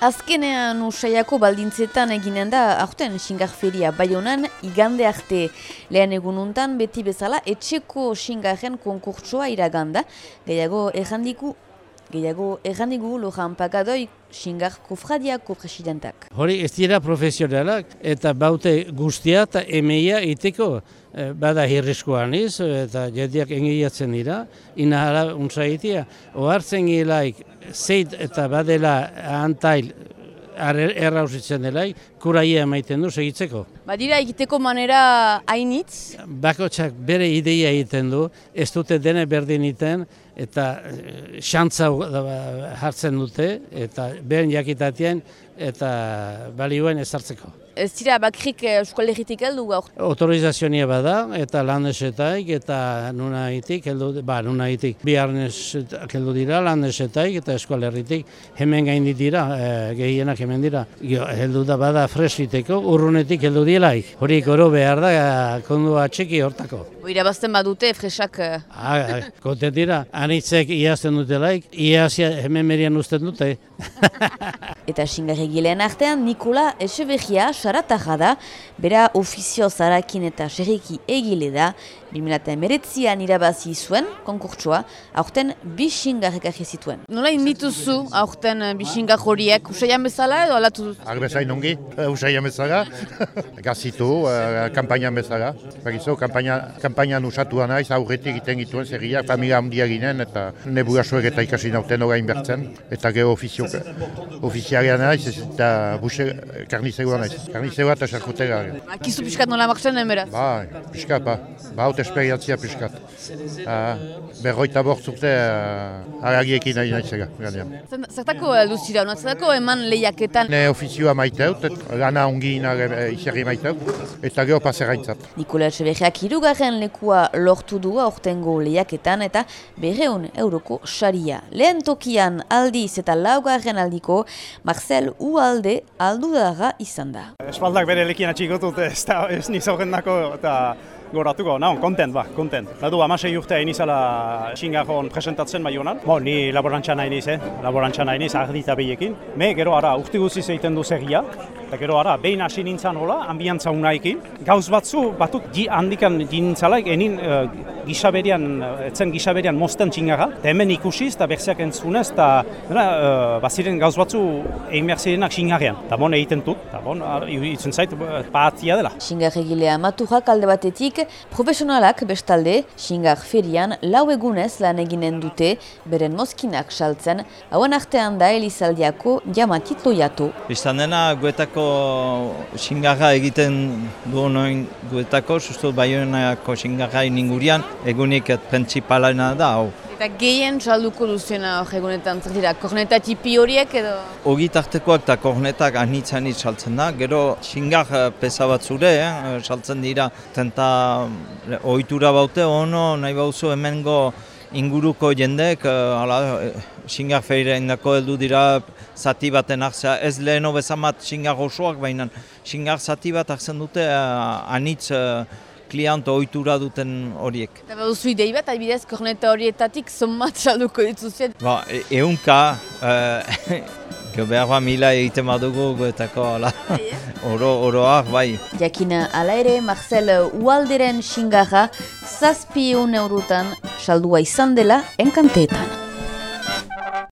Azkenean usaiako baldintzetan eginen da, aurten xingarferia baionan igande arte lehen egununtan beti bezala etxeko xingarren konkurtsoa iraganda. Gehiago errandiku, gehiago errandigu lojan pakadoi xingar kofradiako presidentak. Hori ez dira profesionalak eta baute guztia eta emeia iteko eh, bada hirrizkoan iz eta jendeak engeiatzen dira, inahara untsa itia. Oartzen gilaik zeit eta badela antail errausitzen delaik, kuraia emaiten du segitzeko. Badira egiteko manera hainitz? Bakotxak bere ideia egiten du, ez dute dene berdin iten, eta xantza hartzen dute, eta beren jakitatien, eta balioen ezartzeko. Ez dira bakrik euskollegitik heldu gaur? Autorizazionia bada, eta landesetaik, eta nuna hitik, heldu, ba, nuna hitik, bi heldu dira, landesetaik, eta eskualerritik, hemen gain dira, e, gehienak hemen dira. Jo, heldu da bada fresiteko, urrunetik heldu dielaik. Horik oro behar da, kondua txiki hortako. Irabazten badute, fresak... Ah, konten dira, anitzek iazten dutelaik, iazia hemen merian usten dute. eta xingarregileen artean, Nikola Echeverria saratarra da, bera ofizio zarakin eta serriki egile da, 2008an irabazi zuen, konkurtsua, aurten bisingar ekarri zituen. Nola indituzu aurten bisingar horiek, usaian bezala edo alatu duz? Arbezain ongi, usaian bezala, gazitu, uh, kampainan bezala. Bagizu, kampainan usatua naiz, aurretik egiten gituen zerriak, familia handia ginen, eta neburasoek eta ikasi nauten orain bertzen, eta gero ofizio, ofiziaria naiz, eta buxe karnizegoa naiz. Karnizegoa eta sarkutera. Akizu piskat nola martzen den beraz? Ba, piskat, ba. Ba, esperientzia piskat. Uh, berroita bortzukte uh, aragiekin nahi nahi zega. Zertako uh, luzira, zertako eman lehiaketan? Ne ofizioa maiteut, gana ongi uh, iserri maiteut, eta gero paseraintzat. Nikola Echeverriak irugarren lekua lortu du aurtengo lehiaketan eta berreun euroko saria. Lehen tokian aldiz eta laugarren aldiko, Marcel Ualde aldudara izan da. Espaldak bere lekian atxikotut ez, ez nizaugendako eta goratuko, nahi, kontent, ba, kontent. Badu, amasei urte hain izala xingarron presentatzen bai honan. Bo, ni laborantza nahi niz, eh? laborantza nahi niz, ardita behiekin. Me, gero ara, urte guziz egiten du zerria, eta gero ara, behin hasi nintzen hola, ambiantza unaikin. Gauz batzu, batuk, di handikan di nintzalaik, enin uh, gisaberian, etzen gisaberian mosten txingarra, eta hemen ikusiz, eta berziak entzunez, eta uh, baziren gauz batzu egin behar zirenak xingarrean. Eta bon, egiten dut, eta bon, itzen zait, patia dela. Xingarregilea maturak alde batetik, profesionalak bestalde, xingar ferian lau egunez lan eginen dute, beren mozkinak saltzen, hauen artean da Elizaldiako jamatit loiatu. Bistan dena, guetako xingarra egiten du noin guetako, sustu baionako xingarra iningurian, egunik principalena da, hau. Eta gehien salduko duzuena hor egunetan, dira, korneta tipi horiek edo? Ogi tartekoak eta kornetak anitzan saltzen da, gero xingar pesa bat zure, eh, saltzen dira, tenta ohitura baute, ono nahi bauzu hemengo inguruko jendek, hala, xingar feire indako heldu dira, zati baten hartzea, ez leheno bezamat xingar osoak, baina xingar zati bat hartzen dute, anitz kliant ohitura duten horiek. Eta baduzu idei bat, adibidez, korneta horietatik zonbat salduko dituzien? Ba, e eunka, uh, behar mila egiten badugu goetako, ala, oro, oroak, bai. Jakina, ala ere, Marcel Ualderen xingarra, zazpi eurutan saldua izan dela enkanteetan.